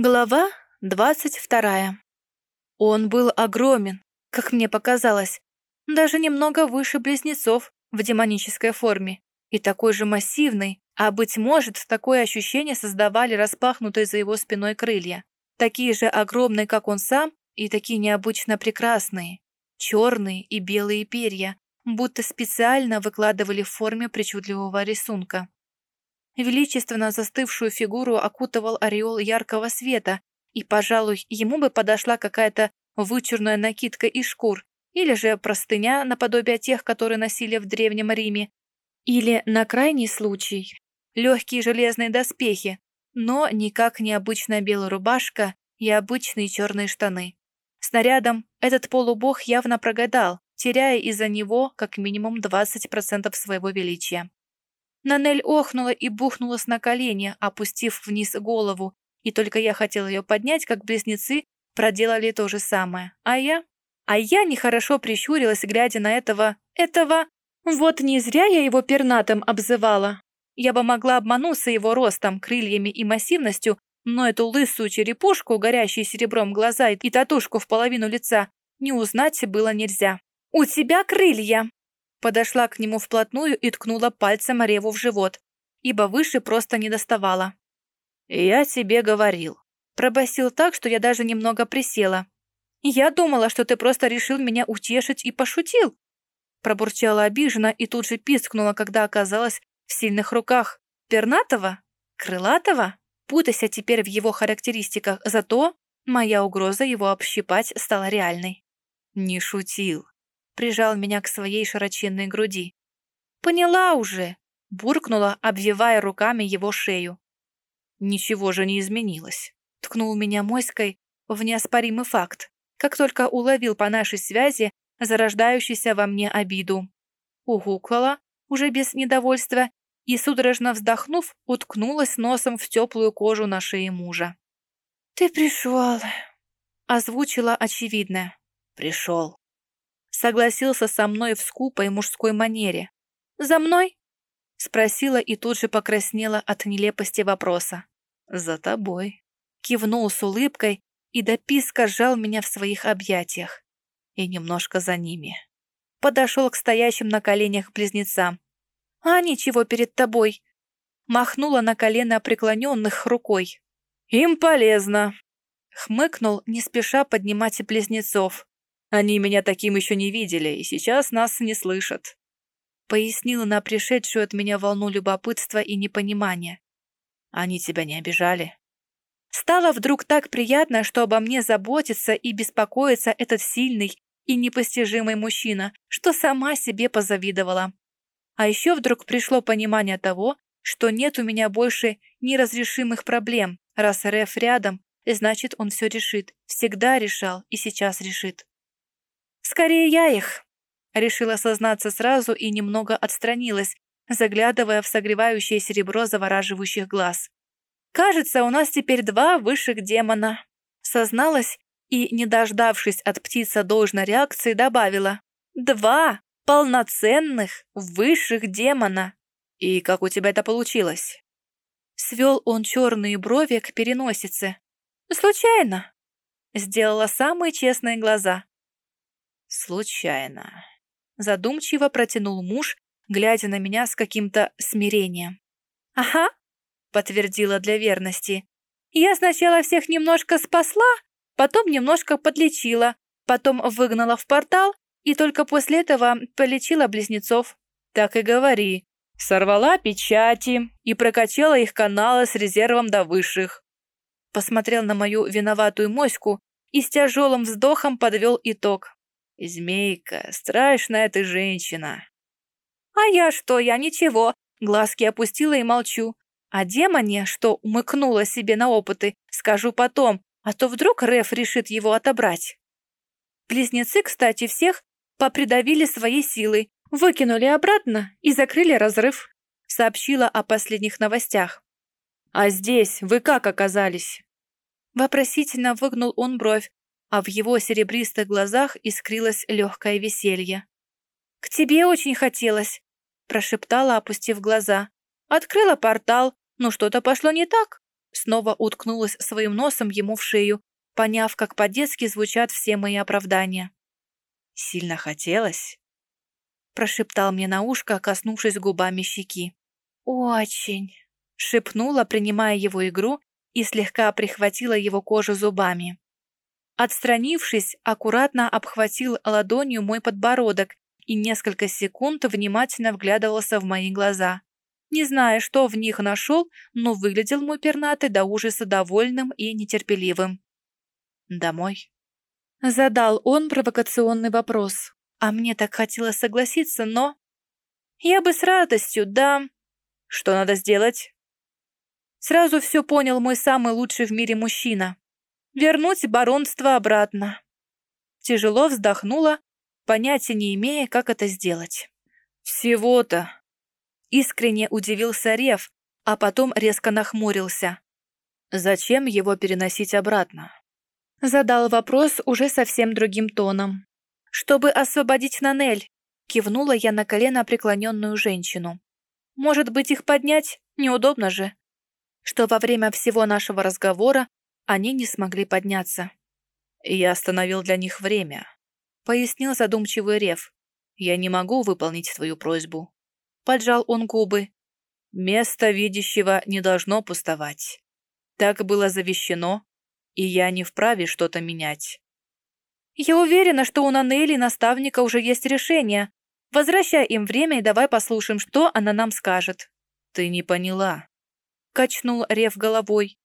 Глава двадцать вторая. Он был огромен, как мне показалось, даже немного выше близнецов в демонической форме, и такой же массивный, а, быть может, такое ощущение создавали распахнутые за его спиной крылья, такие же огромные, как он сам, и такие необычно прекрасные, черные и белые перья, будто специально выкладывали в форме причудливого рисунка. Величественно застывшую фигуру окутывал ореол яркого света, и, пожалуй, ему бы подошла какая-то вычурная накидка из шкур, или же простыня наподобие тех, которые носили в Древнем Риме, или, на крайний случай, легкие железные доспехи, но никак не обычная белая рубашка и обычные черные штаны. Снарядом этот полубог явно прогадал, теряя из-за него как минимум 20% своего величия. Нанель охнула и бухнулась на колени, опустив вниз голову, и только я хотела ее поднять, как близнецы проделали то же самое. А я? А я нехорошо прищурилась, глядя на этого... этого... Вот не зря я его пернатым обзывала. Я бы могла обмануться его ростом, крыльями и массивностью, но эту лысую черепушку, горящие серебром глаза и татушку в половину лица не узнать было нельзя. «У тебя крылья!» Подошла к нему вплотную и ткнула пальцем Реву в живот, ибо выше просто не доставала. «Я тебе говорил». Пробасил так, что я даже немного присела. «Я думала, что ты просто решил меня утешить и пошутил». Пробурчала обиженно и тут же пискнула, когда оказалась в сильных руках. «Пернатого? Крылатого?» Путайся теперь в его характеристиках, зато моя угроза его общипать стала реальной. «Не шутил», прижал меня к своей широченной груди. «Поняла уже!» — буркнула, обвивая руками его шею. «Ничего же не изменилось», — ткнул меня моськой в неоспоримый факт, как только уловил по нашей связи зарождающуюся во мне обиду. Угукала, уже без недовольства, и, судорожно вздохнув, уткнулась носом в теплую кожу на шее мужа. «Ты пришел!» — озвучила очевидное. «Пришел!» Согласился со мной в скупой мужской манере. «За мной?» — спросила и тут же покраснела от нелепости вопроса. «За тобой», — кивнул с улыбкой и до писка сжал меня в своих объятиях. И немножко за ними. Подошел к стоящим на коленях близнецам. «А ничего перед тобой!» Махнула на колено преклоненных рукой. «Им полезно!» Хмыкнул, не спеша поднимать близнецов. Они меня таким еще не видели, и сейчас нас не слышат. Пояснила на пришедшую от меня волну любопытства и непонимания. Они тебя не обижали? Стало вдруг так приятно, что обо мне заботится и беспокоится этот сильный и непостижимый мужчина, что сама себе позавидовала. А еще вдруг пришло понимание того, что нет у меня больше неразрешимых проблем. Раз РФ рядом, значит, он все решит. Всегда решал и сейчас решит. «Скорее я их!» Решила сознаться сразу и немного отстранилась, заглядывая в согревающее серебро завораживающих глаз. «Кажется, у нас теперь два высших демона!» Созналась и, не дождавшись от птицы должной реакции, добавила. «Два полноценных высших демона!» «И как у тебя это получилось?» Свел он черные брови к переносице. «Случайно!» Сделала самые честные глаза. «Случайно», — задумчиво протянул муж, глядя на меня с каким-то смирением. «Ага», — подтвердила для верности. «Я сначала всех немножко спасла, потом немножко подлечила, потом выгнала в портал и только после этого полечила близнецов». «Так и говори», Сорвала печати и прокачала их каналы с резервом до высших. Посмотрел на мою виноватую моську и с тяжелым вздохом подвел итог. «Змейка, страшная ты женщина!» «А я что, я ничего!» Глазки опустила и молчу. А демоне, что умыкнула себе на опыты, скажу потом, а то вдруг Реф решит его отобрать. Близнецы, кстати, всех попридавили своей силой, выкинули обратно и закрыли разрыв. Сообщила о последних новостях. «А здесь вы как оказались?» Вопросительно выгнул он бровь, а в его серебристых глазах искрилось легкое веселье. «К тебе очень хотелось», — прошептала, опустив глаза. «Открыла портал, но что-то пошло не так. Снова уткнулась своим носом ему в шею, поняв, как по-детски звучат все мои оправдания. «Сильно хотелось?» прошептал мне на ушко, коснувшись губами щеки. «Очень!» — шепнула, принимая его игру, и слегка прихватила его кожу зубами. Отстранившись, аккуратно обхватил ладонью мой подбородок и несколько секунд внимательно вглядывался в мои глаза. Не зная, что в них нашел, но выглядел мой пернатый до ужаса довольным и нетерпеливым. «Домой?» Задал он провокационный вопрос. А мне так хотелось согласиться, но... Я бы с радостью, да... Что надо сделать? Сразу все понял мой самый лучший в мире мужчина. Вернуть баронство обратно. Тяжело вздохнула, понятия не имея, как это сделать. Всего-то. Искренне удивился Рев, а потом резко нахмурился. Зачем его переносить обратно? Задал вопрос уже совсем другим тоном. «Чтобы освободить Нанель», — кивнула я на колено преклоненную женщину. «Может быть, их поднять? Неудобно же». Что во время всего нашего разговора они не смогли подняться. «Я остановил для них время», — пояснил задумчивый Рев. «Я не могу выполнить твою просьбу». Поджал он губы. «Место видящего не должно пустовать. Так было завещено, и я не вправе что-то менять. Я уверена, что у Нанели наставника уже есть решение. Возвращай им время и давай послушаем, что она нам скажет». «Ты не поняла», — качнул Рев головой.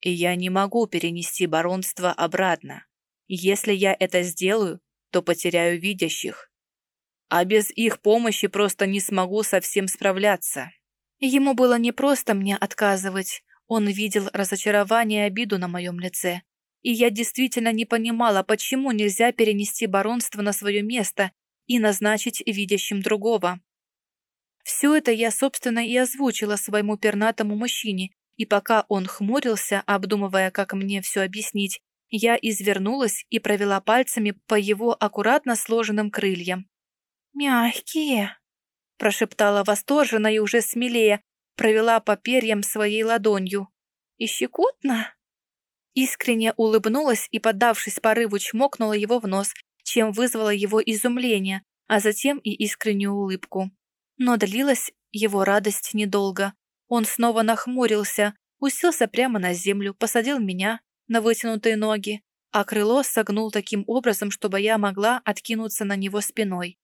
«И я не могу перенести баронство обратно. Если я это сделаю, то потеряю видящих. А без их помощи просто не смогу совсем справляться». Ему было непросто мне отказывать. Он видел разочарование и обиду на моем лице. И я действительно не понимала, почему нельзя перенести баронство на свое место и назначить видящим другого. Все это я, собственно, и озвучила своему пернатому мужчине, и пока он хмурился, обдумывая, как мне все объяснить, я извернулась и провела пальцами по его аккуратно сложенным крыльям. «Мягкие», — прошептала восторженно и уже смелее, провела по перьям своей ладонью. «И щекотно?» Искренне улыбнулась и, поддавшись порыву, чмокнула его в нос, чем вызвала его изумление, а затем и искреннюю улыбку. Но длилась его радость недолго. Он снова нахмурился, уселся прямо на землю, посадил меня на вытянутые ноги, а крыло согнул таким образом, чтобы я могла откинуться на него спиной.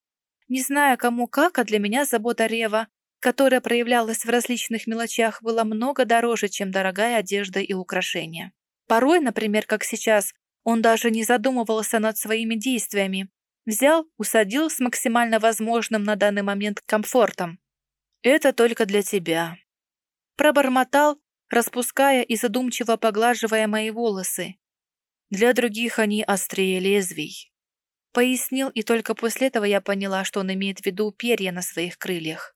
Не зная кому как, а для меня забота Рева, которая проявлялась в различных мелочах, была много дороже, чем дорогая одежда и украшения. Порой, например, как сейчас, он даже не задумывался над своими действиями. Взял, усадил с максимально возможным на данный момент комфортом. «Это только для тебя». Пробормотал, распуская и задумчиво поглаживая мои волосы. «Для других они острее лезвий». Пояснил, и только после этого я поняла, что он имеет в виду перья на своих крыльях.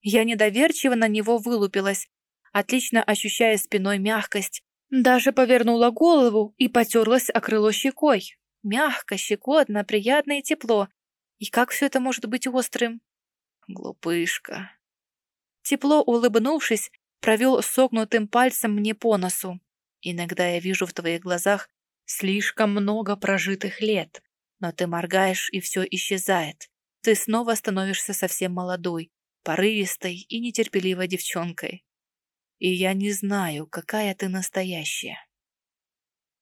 Я недоверчиво на него вылупилась, отлично ощущая спиной мягкость, даже повернула голову и потерлась о крыло щекой. Мягко, щекотно, приятно и тепло. И как все это может быть острым? Глупышка. Тепло улыбнувшись, провел согнутым пальцем мне по носу. Иногда я вижу в твоих глазах слишком много прожитых лет, но ты моргаешь, и все исчезает. Ты снова становишься совсем молодой, порывистой и нетерпеливой девчонкой и я не знаю, какая ты настоящая.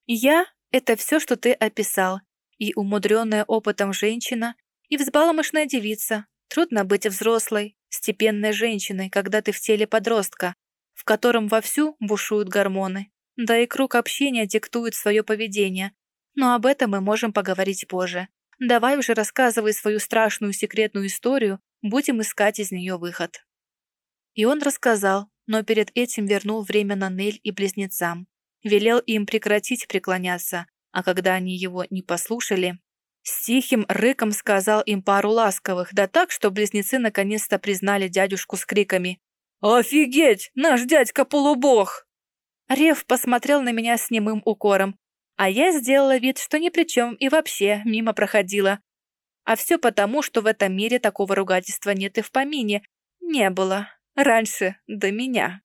Я — это все, что ты описал, и умудренная опытом женщина, и взбаломышная девица. Трудно быть взрослой, степенной женщиной, когда ты в теле подростка, в котором вовсю бушуют гормоны. Да и круг общения диктует свое поведение. Но об этом мы можем поговорить позже. Давай уже рассказывай свою страшную секретную историю, будем искать из нее выход. И он рассказал, но перед этим вернул время на Нель и близнецам. Велел им прекратить преклоняться, а когда они его не послушали, с тихим рыком сказал им пару ласковых, да так, что близнецы наконец-то признали дядюшку с криками «Офигеть! Наш дядька полубог!» Рев посмотрел на меня с немым укором, а я сделала вид, что ни при чем и вообще мимо проходила. А все потому, что в этом мире такого ругательства нет и в помине. Не было. Раньше, до меня.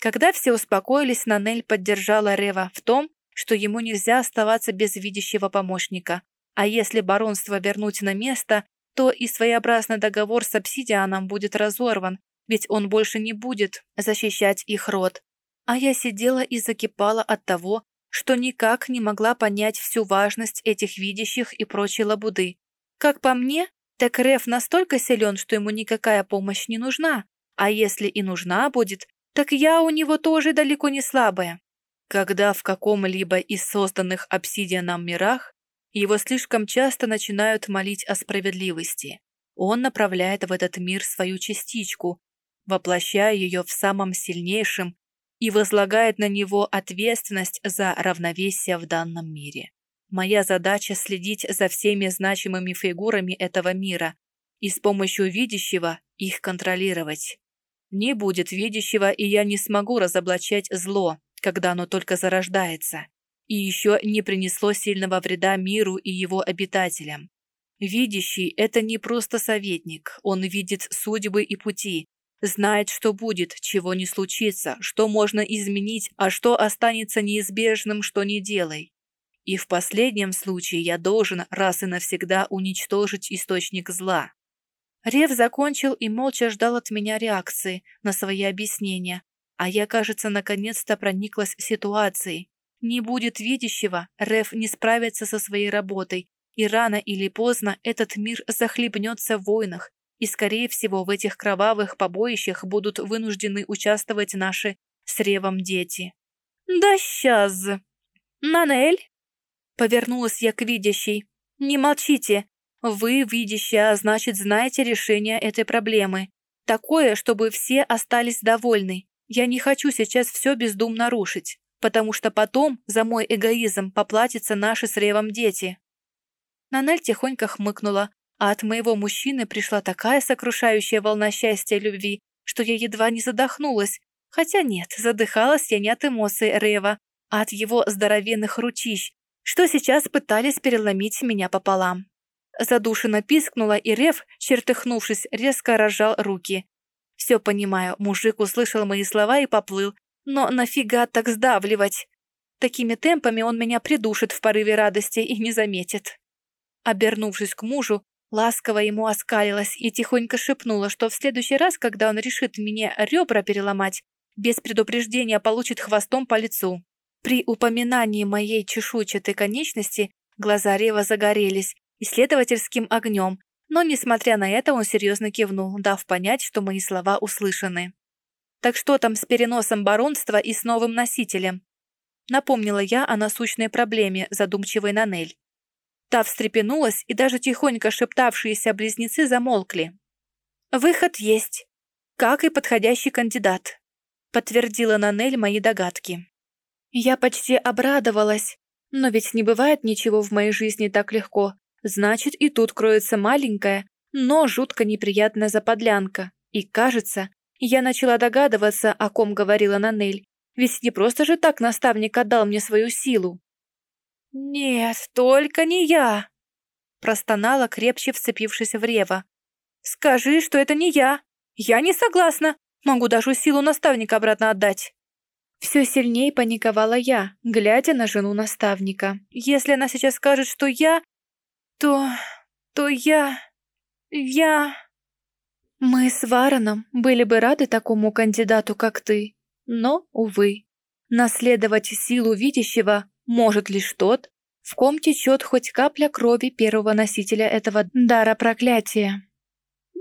Когда все успокоились, Нанель поддержала Рева в том, что ему нельзя оставаться без видящего помощника. А если баронство вернуть на место, то и своеобразный договор с обсидианом будет разорван, ведь он больше не будет защищать их род. А я сидела и закипала от того, что никак не могла понять всю важность этих видящих и прочей лабуды. Как по мне, так Реф настолько силен, что ему никакая помощь не нужна, а если и нужна будет, так я у него тоже далеко не слабая. Когда в каком-либо из созданных обсидианом мирах его слишком часто начинают молить о справедливости, он направляет в этот мир свою частичку, воплощая ее в самом сильнейшем и возлагает на него ответственность за равновесие в данном мире. Моя задача следить за всеми значимыми фигурами этого мира и с помощью видящего их контролировать. Не будет видящего, и я не смогу разоблачать зло, когда оно только зарождается, и еще не принесло сильного вреда миру и его обитателям. Видящий – это не просто советник, он видит судьбы и пути, знает, что будет, чего не случится, что можно изменить, а что останется неизбежным, что не делай. И в последнем случае я должен раз и навсегда уничтожить источник зла. Рев закончил и молча ждал от меня реакции на свои объяснения, а я, кажется, наконец-то прониклась ситуацией. Не будет видящего, Рев не справится со своей работой, и рано или поздно этот мир захлебнется в войнах, и, скорее всего, в этих кровавых побоищах будут вынуждены участвовать наши с Ревом дети. «Да сейчас!» «Нанель?» Повернулась я к видящей. «Не молчите. Вы видящая, а значит, знаете решение этой проблемы. Такое, чтобы все остались довольны. Я не хочу сейчас все бездумно рушить, потому что потом за мой эгоизм поплатятся наши с Ревом дети». Нанель тихонько хмыкнула, а от моего мужчины пришла такая сокрушающая волна счастья и любви, что я едва не задохнулась. Хотя нет, задыхалась я не от эмоций Рева, а от его здоровенных ручищ, что сейчас пытались переломить меня пополам. Задушенно пискнула, и Рев, чертыхнувшись, резко разжал руки. Все понимаю, мужик услышал мои слова и поплыл. Но нафига так сдавливать? Такими темпами он меня придушит в порыве радости и не заметит. Обернувшись к мужу, Ласково ему оскалилась и тихонько шепнула, что в следующий раз, когда он решит мне ребра переломать, без предупреждения получит хвостом по лицу. При упоминании моей чешуйчатой конечности глаза Рева загорелись исследовательским огнем, но, несмотря на это, он серьезно кивнул, дав понять, что мои слова услышаны. «Так что там с переносом баронства и с новым носителем?» Напомнила я о насущной проблеме, задумчивой Нанель. Та встрепенулась, и даже тихонько шептавшиеся близнецы замолкли. «Выход есть, как и подходящий кандидат», подтвердила Нанель мои догадки. Я почти обрадовалась, но ведь не бывает ничего в моей жизни так легко. Значит, и тут кроется маленькая, но жутко неприятная заподлянка. И кажется, я начала догадываться, о ком говорила Нанель. Ведь не просто же так наставник отдал мне свою силу. «Нет, только не я!» Простонала, крепче вцепившись в Рева. «Скажи, что это не я! Я не согласна! Могу даже силу наставника обратно отдать!» Все сильнее паниковала я, глядя на жену наставника. «Если она сейчас скажет, что я, то... то я... я...» «Мы с Вараном были бы рады такому кандидату, как ты, но, увы, наследовать силу видящего может лишь тот, в ком течет хоть капля крови первого носителя этого дара проклятия.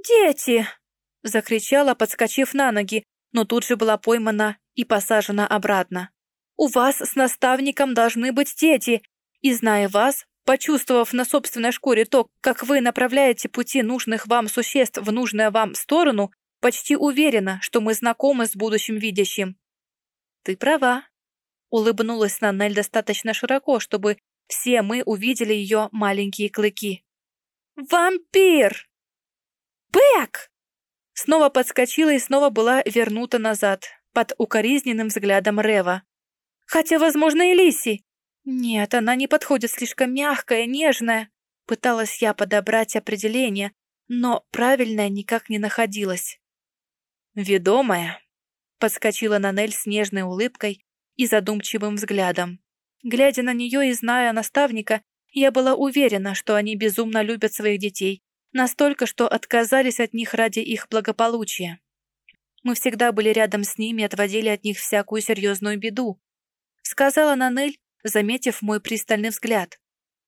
«Дети!» — закричала, подскочив на ноги, но тут же была поймана и посажена обратно. «У вас с наставником должны быть дети, и, зная вас, почувствовав на собственной шкуре то, как вы направляете пути нужных вам существ в нужную вам сторону, почти уверена, что мы знакомы с будущим видящим». «Ты права», Улыбнулась Нанель достаточно широко, чтобы все мы увидели ее маленькие клыки. «Вампир!» «Бэк!» Снова подскочила и снова была вернута назад, под укоризненным взглядом Рева. «Хотя, возможно, и Лиси!» «Нет, она не подходит, слишком мягкая, нежная!» Пыталась я подобрать определение, но правильное никак не находилось. «Ведомая!» Подскочила Нанель с нежной улыбкой и задумчивым взглядом. Глядя на нее и зная наставника, я была уверена, что они безумно любят своих детей, настолько, что отказались от них ради их благополучия. Мы всегда были рядом с ними и отводили от них всякую серьезную беду. Сказала Нанель, заметив мой пристальный взгляд.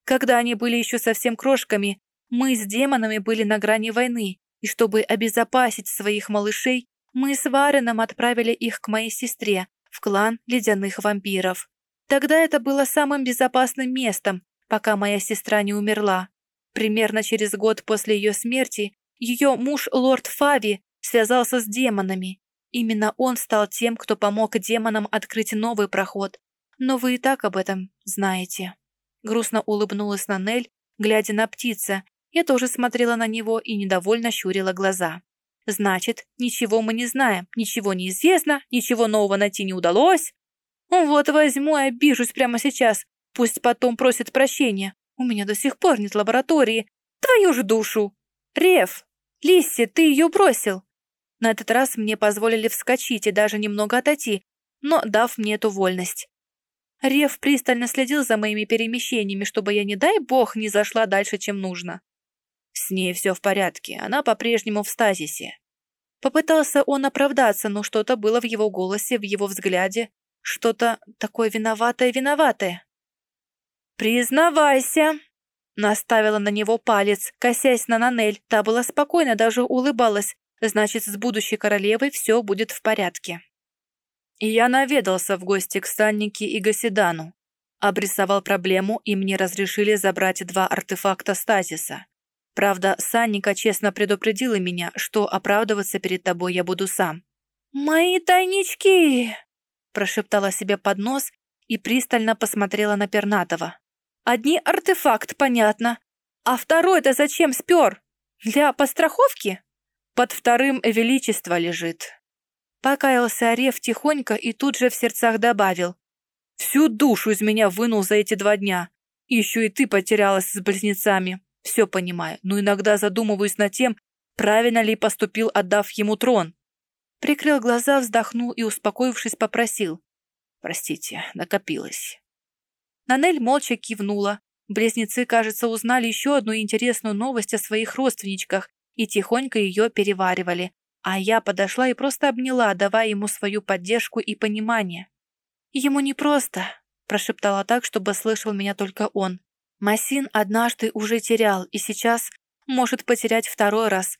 Когда они были еще совсем крошками, мы с демонами были на грани войны, и чтобы обезопасить своих малышей, мы с Вареном отправили их к моей сестре, в клан ледяных вампиров. Тогда это было самым безопасным местом, пока моя сестра не умерла. Примерно через год после ее смерти ее муж, лорд Фави, связался с демонами. Именно он стал тем, кто помог демонам открыть новый проход. Но вы и так об этом знаете. Грустно улыбнулась Нанель, глядя на птица. Я тоже смотрела на него и недовольно щурила глаза. Значит, ничего мы не знаем, ничего не известно, ничего нового найти не удалось. Вот возьму и обижусь прямо сейчас. Пусть потом просит прощения. У меня до сих пор нет лаборатории. Твою же душу! Рев! Лисси, ты ее бросил! На этот раз мне позволили вскочить и даже немного отойти, но дав мне эту вольность. Рев пристально следил за моими перемещениями, чтобы я, не дай бог, не зашла дальше, чем нужно. С ней все в порядке, она по-прежнему в стазисе. Попытался он оправдаться, но что-то было в его голосе, в его взгляде, что-то такое виноватое-виноватое. «Признавайся!» Наставила на него палец, косясь на Нанель. Та была спокойна, даже улыбалась. Значит, с будущей королевой все будет в порядке. Я наведался в гости к Саннике и Гасидану. Обрисовал проблему, и мне разрешили забрать два артефакта стазиса. Правда, Санника честно предупредила меня, что оправдываться перед тобой я буду сам. «Мои тайнички!» прошептала себе под нос и пристально посмотрела на Пернатова. «Одни артефакт, понятно. А второй-то зачем спер? Для постраховки?» «Под вторым величество лежит». Покаялся Орев тихонько и тут же в сердцах добавил. «Всю душу из меня вынул за эти два дня. Еще и ты потерялась с близнецами. Все понимаю, но иногда задумываюсь над тем, правильно ли поступил, отдав ему трон. Прикрыл глаза, вздохнул и, успокоившись, попросил. «Простите, накопилось». Нанель молча кивнула. Близнецы, кажется, узнали еще одну интересную новость о своих родственничках и тихонько ее переваривали. А я подошла и просто обняла, давая ему свою поддержку и понимание. «Ему непросто», – прошептала так, чтобы слышал меня только он. Масин однажды уже терял и сейчас может потерять второй раз,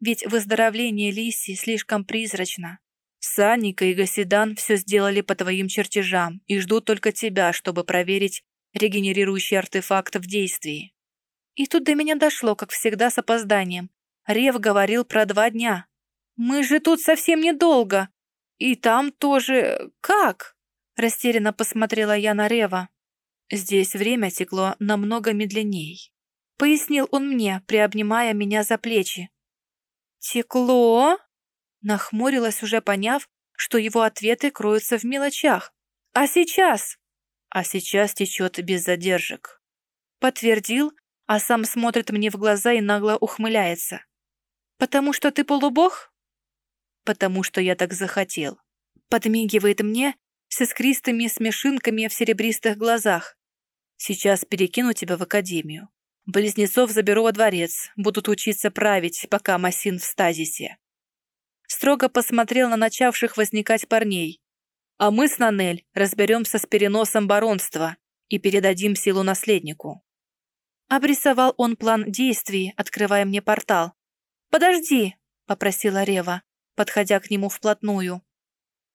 ведь выздоровление Лиси слишком призрачно. Санника и Гасидан все сделали по твоим чертежам и ждут только тебя, чтобы проверить регенерирующий артефакт в действии. И тут до меня дошло, как всегда, с опозданием. Рев говорил про два дня. Мы же тут совсем недолго. И там тоже... Как? Растерянно посмотрела я на Рева. Здесь время текло намного медленней. Пояснил он мне, приобнимая меня за плечи. «Текло?» Нахмурилась, уже поняв, что его ответы кроются в мелочах. «А сейчас?» «А сейчас течет без задержек». Подтвердил, а сам смотрит мне в глаза и нагло ухмыляется. «Потому что ты полубог?» «Потому что я так захотел». Подмигивает мне с искристыми смешинками в серебристых глазах. «Сейчас перекину тебя в академию. Близнецов заберу во дворец, будут учиться править, пока Масин в стазисе». Строго посмотрел на начавших возникать парней. «А мы с Нанель разберемся с переносом баронства и передадим силу наследнику». Обрисовал он план действий, открывая мне портал. «Подожди», — попросила Рева, подходя к нему вплотную.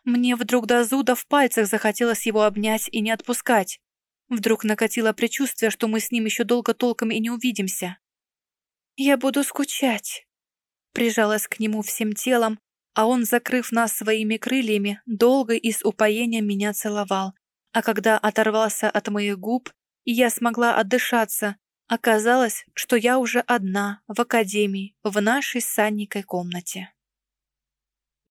Мне вдруг до зуда в пальцах захотелось его обнять и не отпускать. Вдруг накатило предчувствие, что мы с ним еще долго толком и не увидимся. «Я буду скучать», — прижалась к нему всем телом, а он, закрыв нас своими крыльями, долго и с упоением меня целовал. А когда оторвался от моих губ, и я смогла отдышаться, оказалось, что я уже одна в академии, в нашей Санникой комнате.